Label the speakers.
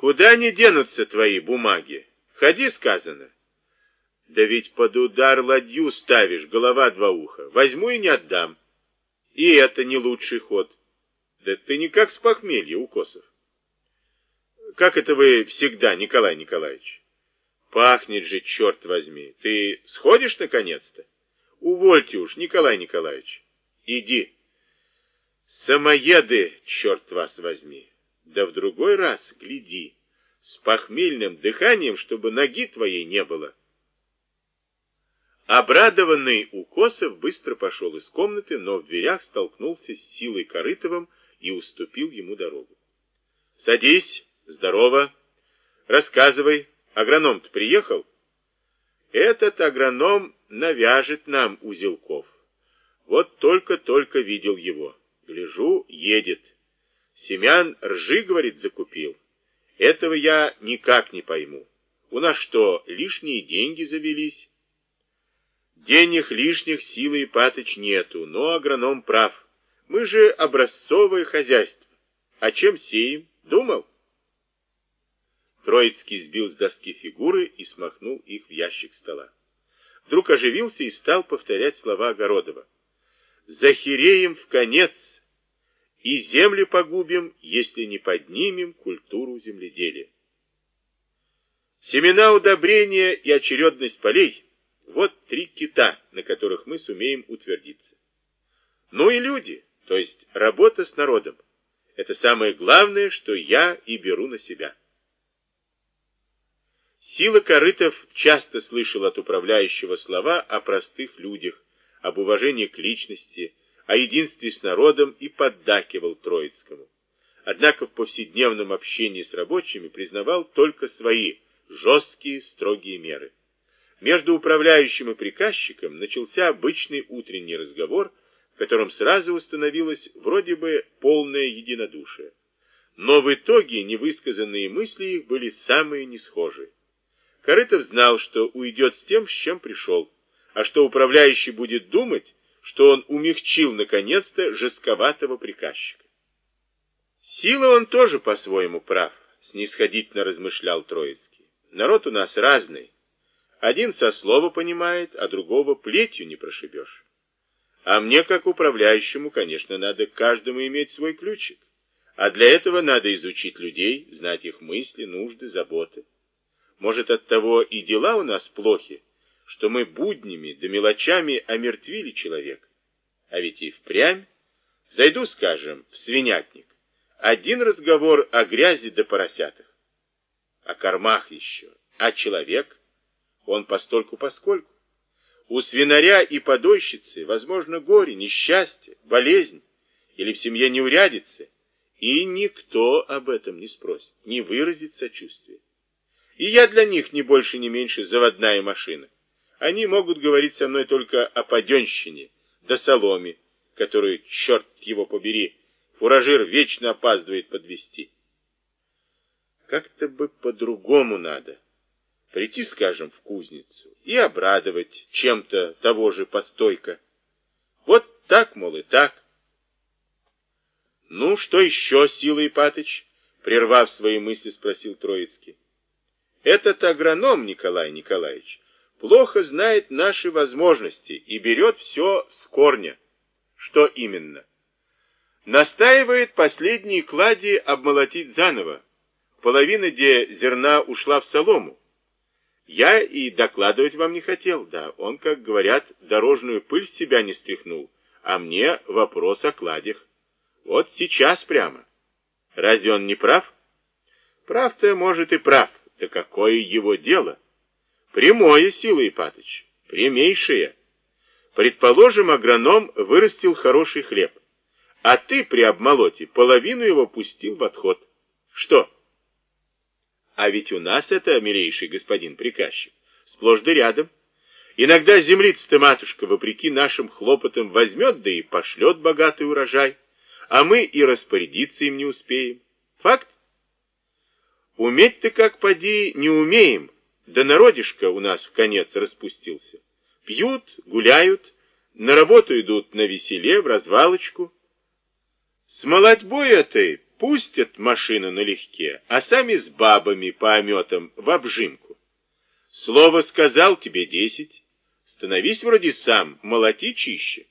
Speaker 1: Куда не денутся твои бумаги? Ходи, сказано. Да ведь под удар ладью ставишь, голова два уха. Возьму и не отдам. И это не лучший ход. Да ты никак с похмелья, Укосов. Как это вы всегда, Николай Николаевич? Пахнет же, черт возьми. Ты сходишь наконец-то? Увольте уж, Николай Николаевич. Иди. Самоеды, черт вас возьми. Да в другой раз гляди. С похмельным дыханием, чтобы ноги твоей не было. Обрадованный Укосов быстро пошел из комнаты, но в дверях столкнулся с Силой Корытовым и уступил ему дорогу. «Садись, здорово. Рассказывай, агроном-то приехал?» «Этот агроном навяжет нам узелков. Вот только-только видел его. Гляжу, едет. Семян ржи, говорит, закупил. Этого я никак не пойму. У нас что, лишние деньги завелись?» Денег лишних силы и паточ нету, но агроном прав. Мы же образцовое хозяйство. А чем сеем? Думал? Троицкий сбил с доски фигуры и смахнул их в ящик стола. Вдруг оживился и стал повторять слова Огородова. «Захереем в конец, и земли погубим, если не поднимем культуру земледелия». Семена удобрения и очередность полей – вот три кита, на которых мы сумеем утвердиться. Ну и люди – то есть работа с народом. Это самое главное, что я и беру на себя. Сила Корытов часто слышал от управляющего слова о простых людях, об уважении к личности, о единстве с народом и поддакивал Троицкому. Однако в повседневном общении с рабочими признавал только свои жесткие, строгие меры. Между управляющим и приказчиком начался обычный утренний разговор котором сразу установилось вроде бы полное единодушие. Но в итоге невысказанные мысли их были самые несхожие. Корытов знал, что уйдет с тем, с чем пришел, а что управляющий будет думать, что он умягчил наконец-то жестковатого приказчика. Сила он тоже по-своему прав, снисходительно размышлял Троицкий. Народ у нас разный. Один со слова понимает, а другого плетью не прошибешь. А мне, как управляющему, конечно, надо каждому иметь свой ключик. А для этого надо изучить людей, знать их мысли, нужды, заботы. Может, от того и дела у нас плохи, что мы буднями да мелочами омертвили человека. А ведь и впрямь, зайду, скажем, в свинятник, один разговор о грязи да поросятах. О кормах еще. А человек, он постольку-поскольку. У свинаря и подойщицы, возможно, горе, несчастье, болезнь или в семье неурядицы, и никто об этом не спросит, не выразит сочувствия. И я для них не больше, не меньше заводная машина. Они могут говорить со мной только о паденщине, да соломе, которую, черт его побери, фуражир вечно опаздывает подвести. Как-то бы по-другому надо. Прийти, скажем, в кузницу и обрадовать чем-то того же постойка. Вот так, мол, и так. Ну, что еще, Сила Ипатыч? Прервав свои мысли, спросил Троицкий. Этот агроном, Николай Николаевич, плохо знает наши возможности и берет все с корня. Что именно? Настаивает последние клади обмолотить заново. Половина где зерна ушла в солому. Я и докладывать вам не хотел, да. Он, как говорят, дорожную пыль с себя не стряхнул, а мне вопрос о кладях. Вот сейчас прямо. Разве он не прав? Прав-то, может, и прав. Да какое его дело? Прямое, Сила Ипатыч, прямейшее. Предположим, агроном вырастил хороший хлеб, а ты при обмолоте половину его пустил в отход. Что? А ведь у нас это, милейший господин приказчик, сплошь да рядом. Иногда землица-то, матушка, вопреки нашим хлопотам, возьмет, да и пошлет богатый урожай, а мы и распорядиться им не успеем. Факт? Уметь-то как поди не умеем, да народишко у нас в конец распустился. Пьют, гуляют, на работу идут на веселе, в развалочку. С молодьбой этой Пустят машину налегке, а сами с бабами по ометам в обжимку. Слово сказал тебе десять. Становись вроде сам, молоти чище.